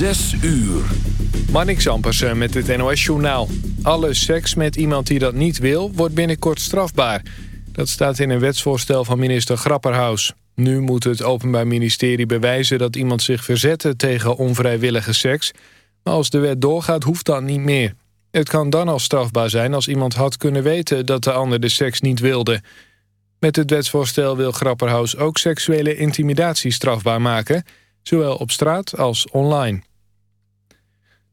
Zes uur. Marnix Ampersen met het NOS-journaal. Alle seks met iemand die dat niet wil, wordt binnenkort strafbaar. Dat staat in een wetsvoorstel van minister Grapperhaus. Nu moet het Openbaar Ministerie bewijzen dat iemand zich verzette tegen onvrijwillige seks. Maar als de wet doorgaat, hoeft dat niet meer. Het kan dan al strafbaar zijn als iemand had kunnen weten dat de ander de seks niet wilde. Met het wetsvoorstel wil Grapperhaus ook seksuele intimidatie strafbaar maken... zowel op straat als online.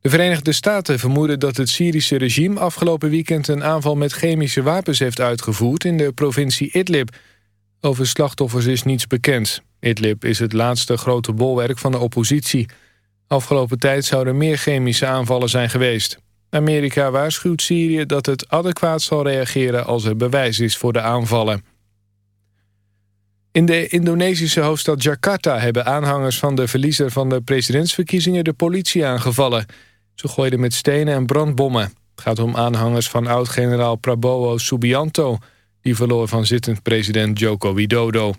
De Verenigde Staten vermoeden dat het Syrische regime afgelopen weekend een aanval met chemische wapens heeft uitgevoerd in de provincie Idlib. Over slachtoffers is niets bekend. Idlib is het laatste grote bolwerk van de oppositie. Afgelopen tijd zouden meer chemische aanvallen zijn geweest. Amerika waarschuwt Syrië dat het adequaat zal reageren als er bewijs is voor de aanvallen. In de Indonesische hoofdstad Jakarta hebben aanhangers van de verliezer van de presidentsverkiezingen de politie aangevallen. Ze gooiden met stenen en brandbommen. Het gaat om aanhangers van oud-generaal Prabowo Subianto... die verloor van zittend president Joko Widodo.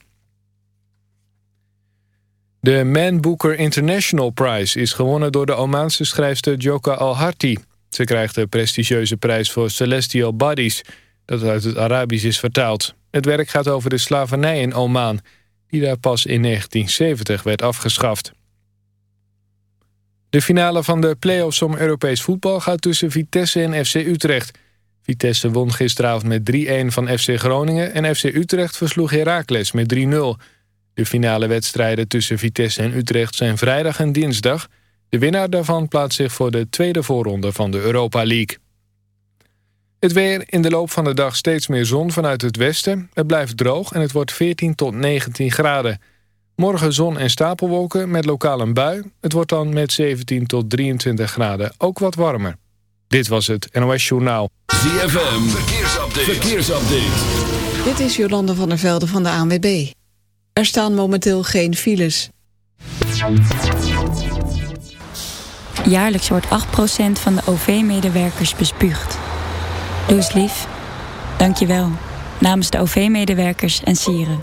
De Man Booker International Prize is gewonnen door de Omaanse schrijfster Joka Al-Harti. Ze krijgt de prestigieuze prijs voor Celestial Bodies... dat uit het Arabisch is vertaald. Het werk gaat over de slavernij in Oman... die daar pas in 1970 werd afgeschaft. De finale van de play-offs om Europees voetbal gaat tussen Vitesse en FC Utrecht. Vitesse won gisteravond met 3-1 van FC Groningen... en FC Utrecht versloeg Heracles met 3-0. De finale wedstrijden tussen Vitesse en Utrecht zijn vrijdag en dinsdag. De winnaar daarvan plaatst zich voor de tweede voorronde van de Europa League. Het weer in de loop van de dag steeds meer zon vanuit het westen. Het blijft droog en het wordt 14 tot 19 graden. Morgen zon en stapelwolken met lokaal een bui. Het wordt dan met 17 tot 23 graden ook wat warmer. Dit was het NOS Journaal. ZFM, verkeersupdate. verkeersupdate. Dit is Jolande van der Velde van de ANWB. Er staan momenteel geen files. Jaarlijks wordt 8% van de OV-medewerkers bespuugd. Doe eens lief. Dank je wel. Namens de OV-medewerkers en sieren.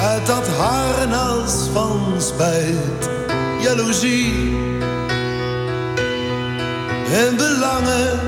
uit dat harnas van spijt, jaloezie. En belangen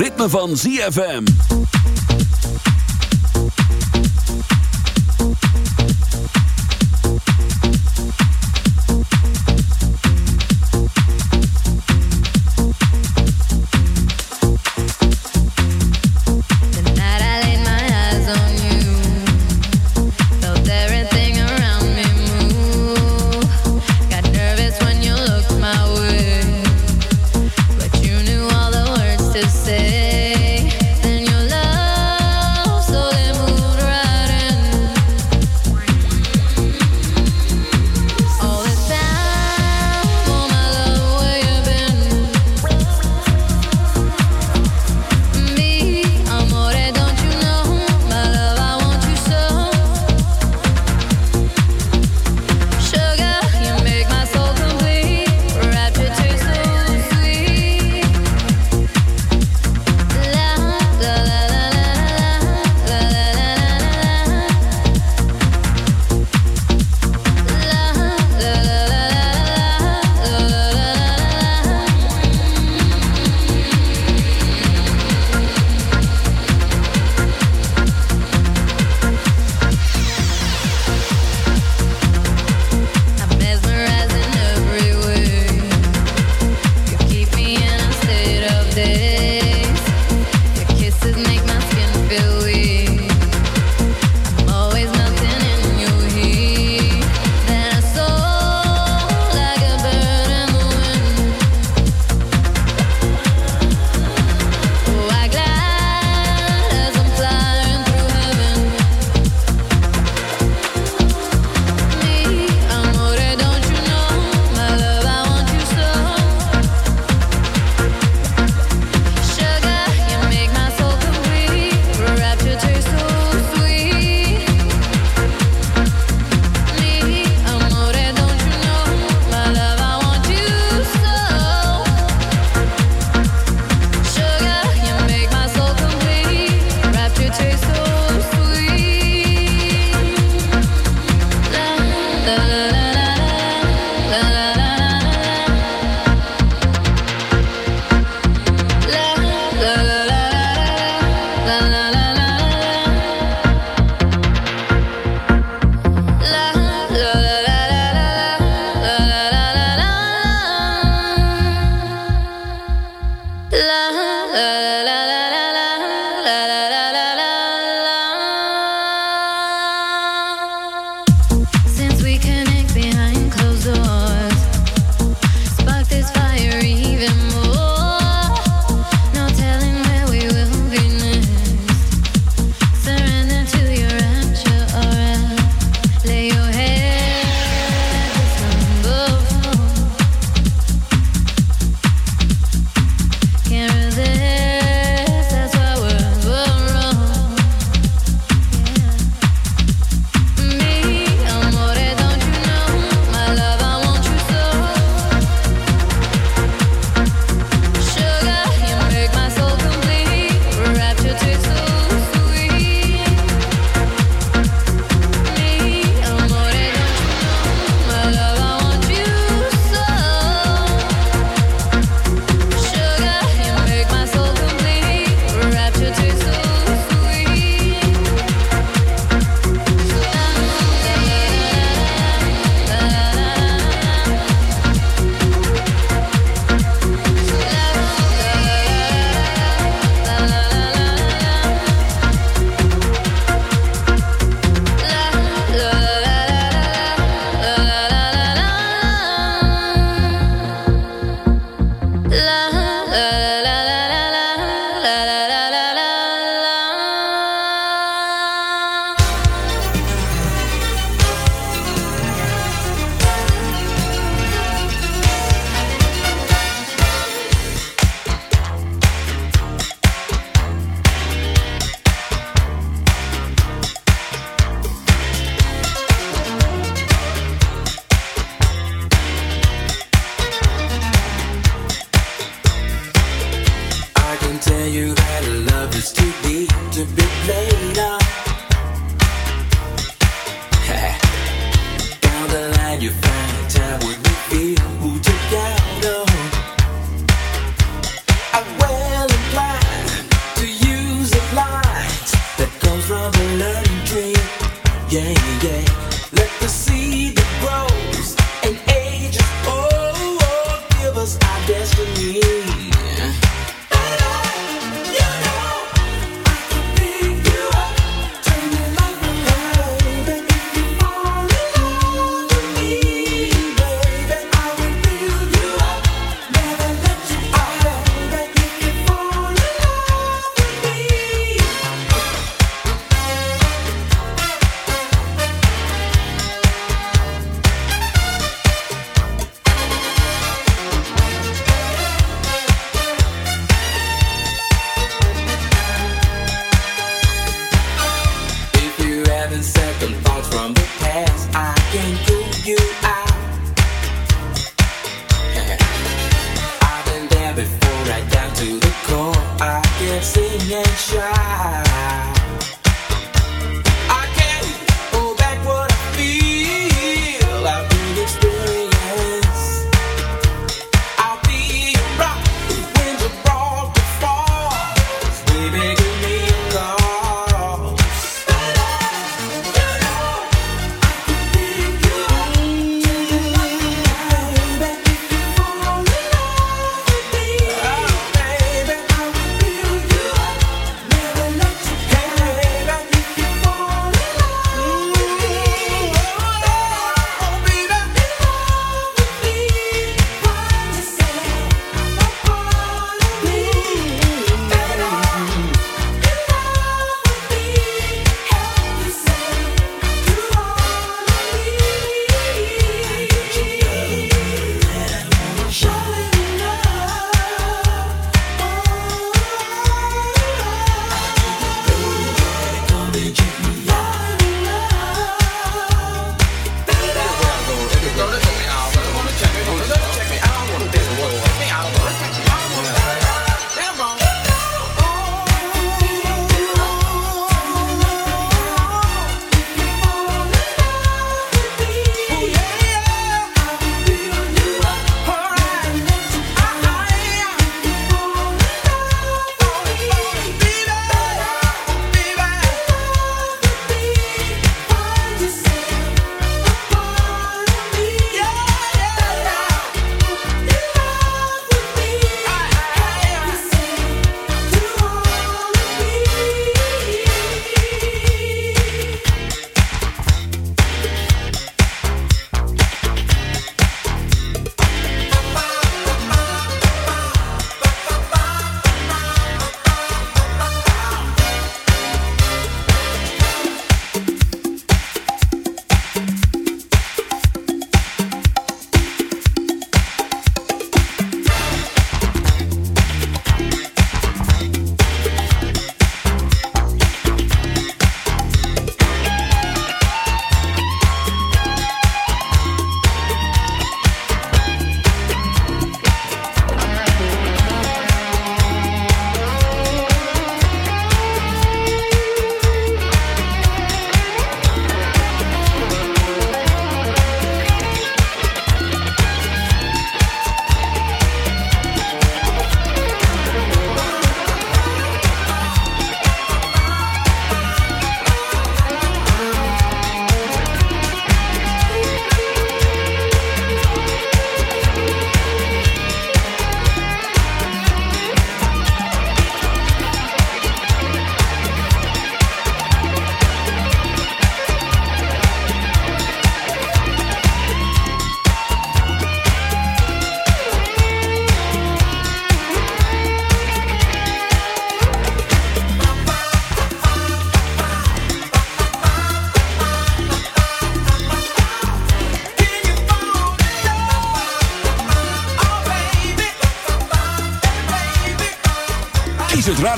Ritme van ZFM.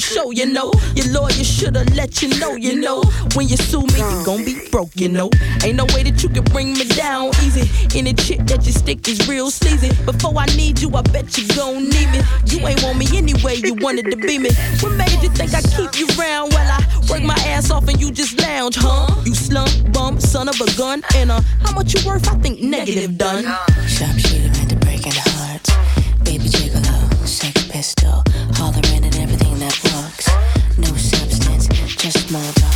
show, you know. Your lawyer should've let you know, you know. When you sue me, you gon' be broke, you know. Ain't no way that you can bring me down easy. Any chick that you stick is real sleazy. Before I need you, I bet you gon' need me. You ain't want me anyway, you wanted to be me. What made you think I keep you round while I work my ass off and you just lounge, huh? You slump bum, son of a gun, and uh, how much you worth? I think negative done. Sharpshooter into breaking hearts. Baby gigolo, sex pistol, hollering at small talk.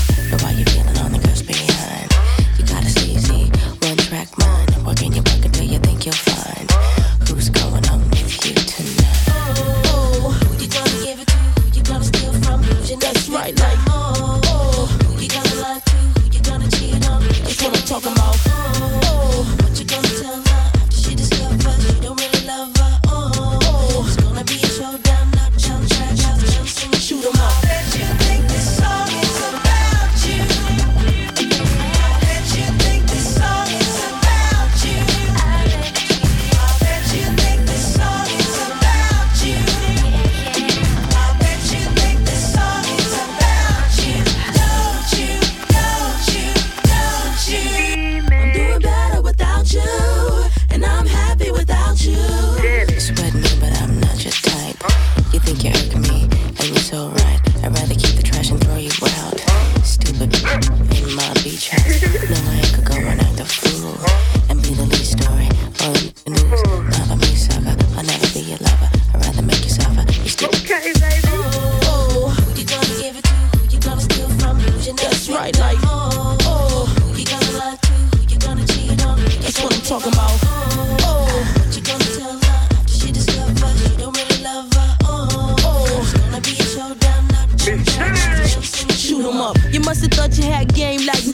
thought you had game like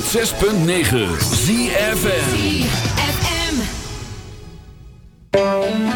106.9 ZFM. Your